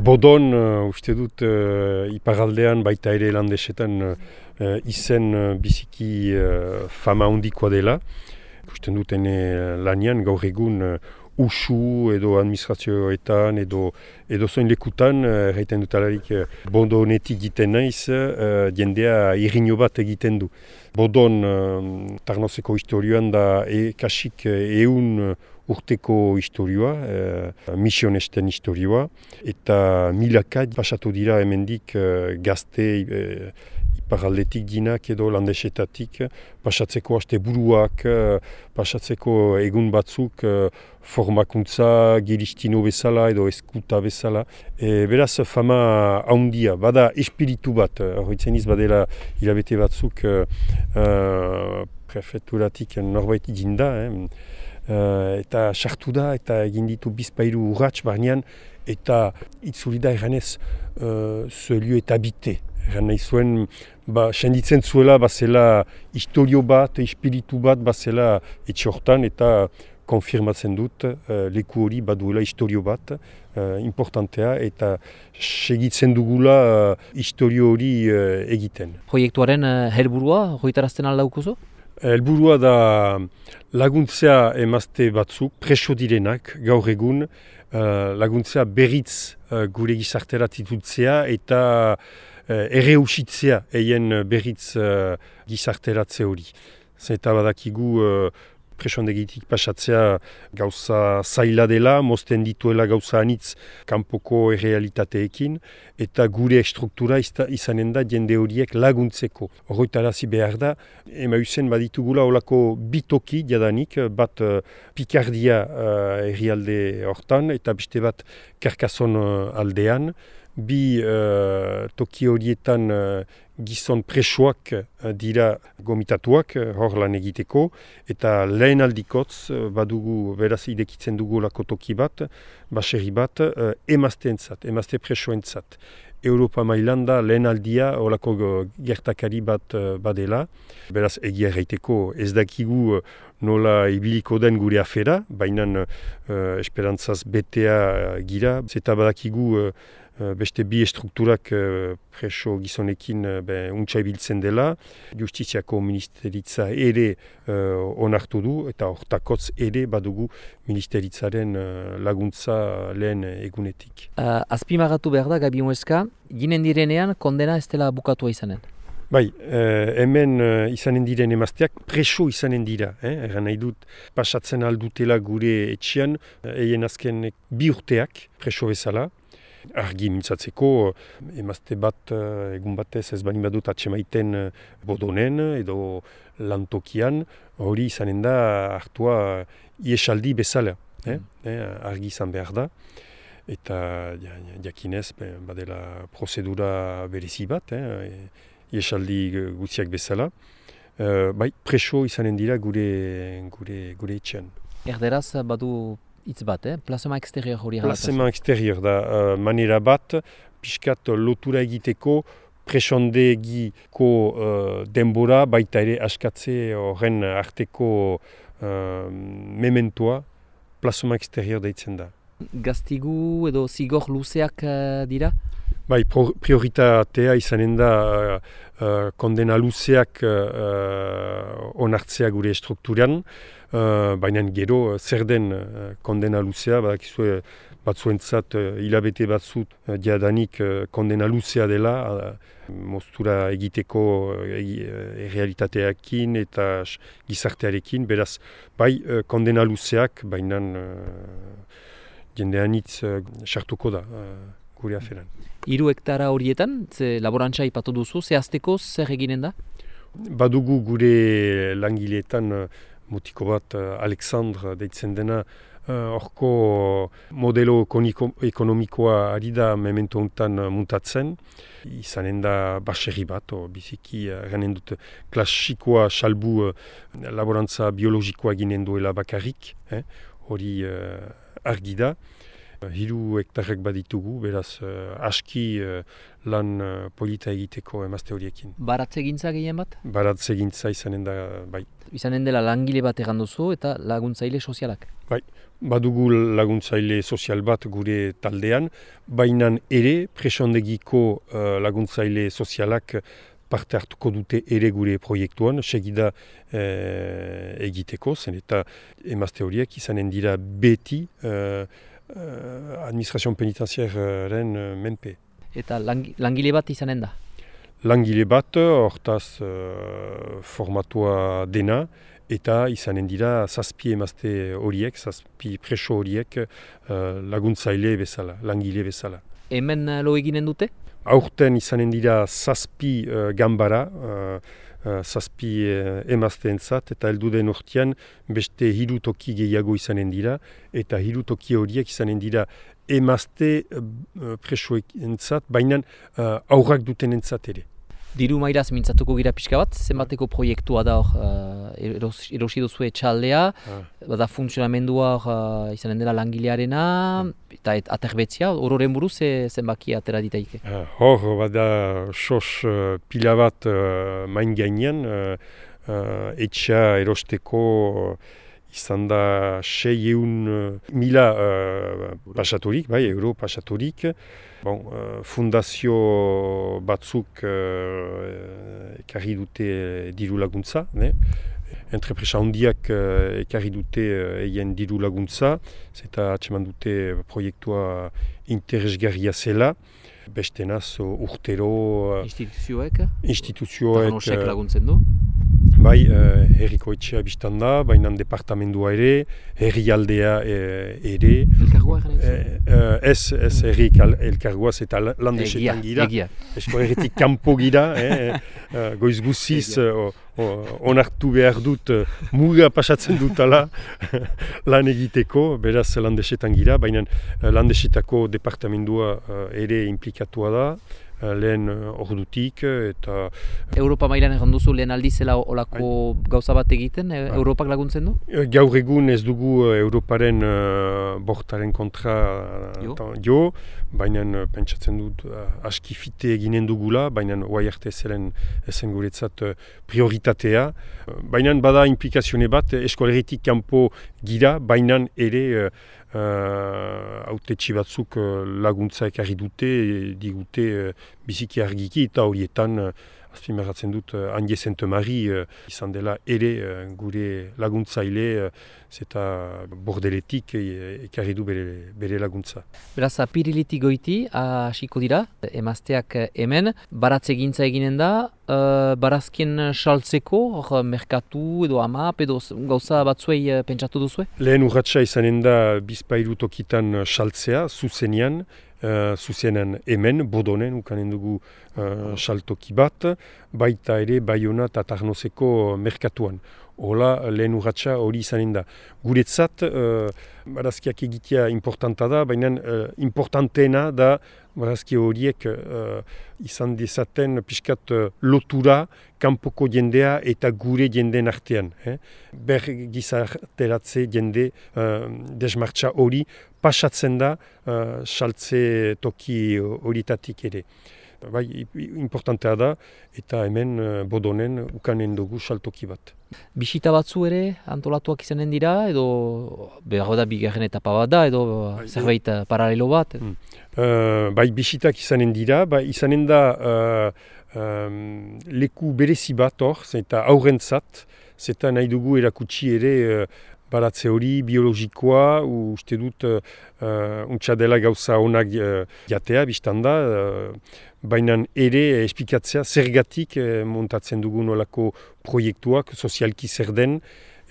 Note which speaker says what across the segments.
Speaker 1: Bodon, uh, uste dut, uh, iparaldean baita ere landesetan uh, izen uh, biziki uh, fama hondikoa dela. Uste dut, lanian gaur egun uh, usu edo administrazioetan edo edo zoin lekutan, erraiten dut alarik, bodo honetik egiten naiz, uh, jendea irriño bat egiten du. Bodon, uh, tarnozeko historioan da e, kasik eun urteko historioa, e, misionesten historioa, eta milaka pasatu dira hemendik e, gazte e, iparaldetik dinak edo landesetatik, pasatzeko haste buruak, e, pasatzeko egun batzuk, e, formakuntza, giristino bezala edo eskuta bezala. E, beraz, fama haundia, bada espiritu bat, horretzen iz badela hilabete batzuk, e, e, prefeturatik norbait jinda, eh? Uh, eta sartu da eta egin ditu bizpairu urratx barnean eta itzuli da eranez uh, zuelio eta bite. Eran nahi zuen, ba, senditzen zuela, bazela historio bat, espiritu bat, bazela etxortan eta konfirmatzen dut uh, leku hori baduela historio bat, uh, importantea, eta segitzen dugula uh, historio hori uh, egiten.
Speaker 2: Proiektuaren uh, helburua, hoitarazten aldaukuzu?
Speaker 1: Elburua da laguntzea emazte batzuk, preso direnak, gaur egun, uh, laguntzea berriz uh, gure gizartera titutzea eta uh, ere usitzea eien berriz uh, gizarteratze hori. Zeta badakigu presondegitik pasatzea gauza zaila dela, mozten dituela gauza anitz kanpoko errealitateekin, eta gure struktura izanen da jende horiek laguntzeko. Horroitarazi behar da, ema usen baditugula olako bitoki jadanik, bat uh, pikardia uh, errialde hortan, eta beste bat karkason uh, aldean, bi uh, toki horietan uh, gizon presoak uh, dira gomitatuak hor lan egiteko eta lehen aldikotz badugu beraz idekitzen dugu lako toki bat, baserri bat, uh, emazte entzat, emazte presoentzat. Europa mailanda lehen aldia olako gertakari bat badela. Beraz egia erraiteko ez dakigu nola ibiliko den gure afera, baina uh, esperantzaz betea gira. Zeta badakigu Eh, beste bi estrukturak uh, preso gizonekin uh, untsa ibiltzen dela. Justiziako ministeritza ere onartu du eta hortakotz ere badugu ministeritzaren laguntza lehen egunetik.
Speaker 2: Uh, Azpimagatu behar da, Gabi Mueska, ginen direnean kondena ez dela bukatua izanen?
Speaker 1: Bai, hemen izanen diren emazteak preso izanen dira. Eh? Eran nahi dut pasatzen aldutela gure etxean, eien azken bi urteak preso bezala argi mintzatzeko, emazte bat eh, egun batez ez bani badut atxemaiten eh, bodonen edo lantokian, hori izanen da hartua iesaldi bezala, eh? Mm. eh? argi izan behar da. Eta jakinez, badela prozedura berezi bat, eh? iesaldi gutziak bezala. bai, preso izanen dira gure, gure, gure etxean.
Speaker 2: Erderaz badu hitz bat, eh? plazema exterior hori
Speaker 1: Plazema exterior da, uh, manera bat, pixkat lotura egiteko, presondegiko uh, denbora, baita ere askatze horren arteko uh, mementoa, plazema exterior deitzen da.
Speaker 2: Gaztigu edo zigor luzeak uh, dira?
Speaker 1: Bai, prioritatea izanen da uh, kondena luzeak uh, onartzea gure strukturan, uh, baina gero zer den uh, kondena luzea, badakizue batzuentzat hilabete batzut uh, diadanik uh, kondena luzea dela, uh, moztura egiteko uh, errealitateakin eta gizartearekin, beraz, bai uh, kondena luzeak, baina uh, jendean hitz sartuko da gure aferan.
Speaker 2: Hiru hektara horietan, ze laborantza ipatu duzu, zehazteko zer eginen da?
Speaker 1: Badugu gure langileetan mutiko bat uh, Alexandre deitzen dena uh, horko modelo ekonomikoa ari da memento honetan uh, muntatzen. Izanen da baserri bat, o, biziki uh, dut klasikoa salbu laborantza biologikoa ginen duela bakarrik, hori eh, argi da. Hiru hektarrek baditugu, beraz aski lan polita egiteko emazte horiekin.
Speaker 2: Baratze gintza gehien bat?
Speaker 1: Baratze gintza izanen da, bai.
Speaker 2: Izanen dela langile bat egan duzu eta laguntzaile sozialak?
Speaker 1: Bai, badugu laguntzaile sozial bat gure taldean, bainan ere presondegiko laguntzaile sozialak parte hartuko dute ere gure proiektuan, segida eh, egiteko, zen eta emazte horiek izanen dira beti eh, eh, administrazioan penitenziaren eh, menpe.
Speaker 2: Eta langile bat izanen da?
Speaker 1: Langile bat, hortaz eh, formatua dena, eta izanen dira zazpi emazte horiek, zazpi preso horiek eh, laguntzaile bezala, langile bezala.
Speaker 2: Hemen lo eginen dute?
Speaker 1: Aurten izanen dira zazpi uh, gambara, uh, uh, zazpi uh, emazteentzat eta heldu den urtean beste hiru toki gehiago izanen dira eta hiru toki horiek izanen dira emazte uh, presoentzat, baina uh, aurrak duten ere.
Speaker 2: Diru mairaz mintzatuko gira pixka bat, zenbateko proiektua da hor, uh, erosi duzu etxaldea, ah. bada funtzionamendua hor, uh, izanen dela langilearena, eta et, aterbetzia, hororen buruz zenbaki atera ditaike?
Speaker 1: Uh, hor, bada sos uh, pila bat uh, main gainean, uh, uh, etxea erosteko izan da sei eun uh, mila uh, pasaturik, bai, euro pasaturik. Bon, uh, fundazio batzuk uh, ekarri dute diru laguntza, ne? Entrepresa handiak uh, ekarri dute eien diru laguntza, zeta atseman dute proiektua interesgarria zela. Beste naz, urtero...
Speaker 2: Instituzioek?
Speaker 1: Instituzioek...
Speaker 2: laguntzen du?
Speaker 1: Bai, uh, herriko etxea biztan da, baina departamendua ere, herri aldea eh, ere.
Speaker 2: Elkargoa egin
Speaker 1: uh, Ez, ez herri elkargoa eta landesetan gira.
Speaker 2: Egia,
Speaker 1: Esko herritik kanpo gira, eh, uh, goiz guziz, onartu behar dut muga pasatzen dutala lan egiteko, beraz landesetan gira, baina landesetako departamendua ere implikatua da. Eh, lehen eh, ordutik eta...
Speaker 2: Europa mailan egon duzu lehen aldizela olako bai. gauza bat egiten, e, Europak laguntzen du?
Speaker 1: Gaur egun ez dugu Europaren bortaren kontra jo, jo baina pentsatzen dut aski fite eginen dugula, baina oai arte zelen ezen guretzat prioritatea. Baina bada implikazione bat eskoleritik kanpo gira, baina ere haute uh, batzuk uh, laguntza ekarri dute, digute uh, biziki argiki eta horietan uh, azpimarratzen dut uh, Anje Zentemari uh, izan dela ere uh, gure laguntzaile uh, zeta bordeletik ekarri du bere, bere laguntza.
Speaker 2: Beraz, apirilitik goiti, hasiko dira, emazteak hemen, baratze gintza eginen da, uh, barazkien saltzeko, hor merkatu edo amap edo gauza batzuei pentsatu duzu?
Speaker 1: Lehen urratxa izanen da bizpairu tokitan saltzea, zuzenian, uh, zuzenan hemen, bodonen, ukanen dugu uh, saltoki bat, baita ere baiona eta tarnozeko merkatuan. Hola, lehen urratxa hori izanen da. Guretzat, uh, barazkiak egitea importanta da, baina uh, importanteena da barazki horiek uh, izan dezaten pixkat lotura kanpoko jendea eta gure jendeen artean. Eh? Ber gizarteratze jende uh, desmartza hori pasatzen da uh, saltze toki horietatik ere. Bai, importantea da, eta hemen uh, bodonen ukanen dugu saltoki bat.
Speaker 2: Bisita batzu ere antolatuak izanen dira, edo behar da bigarren etapa bat da, edo bai, zerbait uh, paralelo bat? Hmm.
Speaker 1: Uh, bai, bisitak izanen dira, bai, izanen da uh, um, leku berezi bat hor, eta aurrentzat, zeta nahi dugu erakutsi ere baratze hori biologikoa, uste dut uh, untsa dela gauza onak uh, jatea, biztan da, uh, baina ere esplikatzea zergatik uh, montatzen dugun olako proiektuak, sozialki zer den,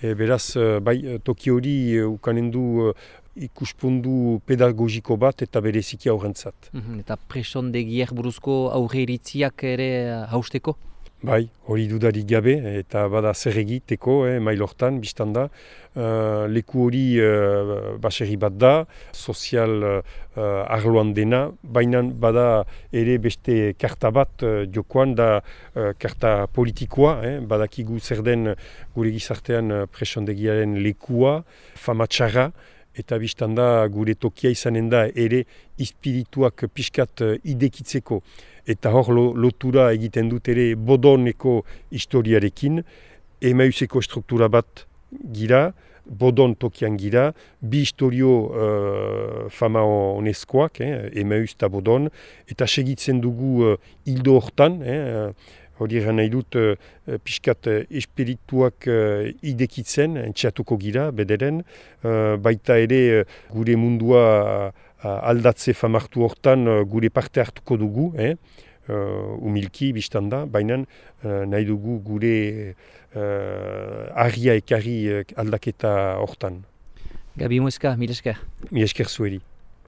Speaker 1: e, beraz, uh, bai, toki hori uh, ukanen du uh, ikuspundu pedagogiko bat eta bereziki aurrentzat.
Speaker 2: Mm -hmm, eta presondegiek buruzko aurre iritziak ere hausteko?
Speaker 1: Bai, hori dudarik gabe, eta bada zer egiteko, eh, mailortan, biztan da. Uh, leku hori uh, baserri bat da, sozial uh, arloan dena, baina bada ere beste karta bat uh, jokoan da uh, karta politikoa, eh, badakigu zer den gure gizartean uh, presondegiaren lekua, famatxarra, eta biztan da gure tokia izanen da ere espirituak pixkat uh, idekitzeko. Eta hor lotura egiten dut ere bodoneko historiarekin, emauseko struktura bat gira, bodon tokian gira, bi historio uh, fama honezkoak, eh, emaus eta bodon, eta segitzen dugu uh, hortan, eh, hori egan nahi dut uh, pixkat uh, espirituak uh, idekitzen, entxeatuko gira, bederen, uh, baita ere gure mundua uh, aldatze famartu hortan uh, gure parte hartuko dugu, eh? uh, umilki biztan da, baina uh, nahi dugu gure uh, argia ekarri uh, aldaketa hortan.
Speaker 2: Gabi Mueska, mi esker.
Speaker 1: Mi esker zueri.